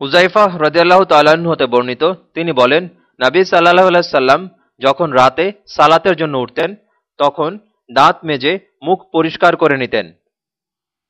হুজাইফা হ্রদিয়াল্লাহ তাল্লাহ্ন হতে বর্ণিত, তিনি বলেন, নাবী সাল্লাহ সাল্লাম যখন রাতে সালাতের জন্য উঠতেন, তখন দাঁত মেজে মুখ পরিষ্কার করে নিতেন।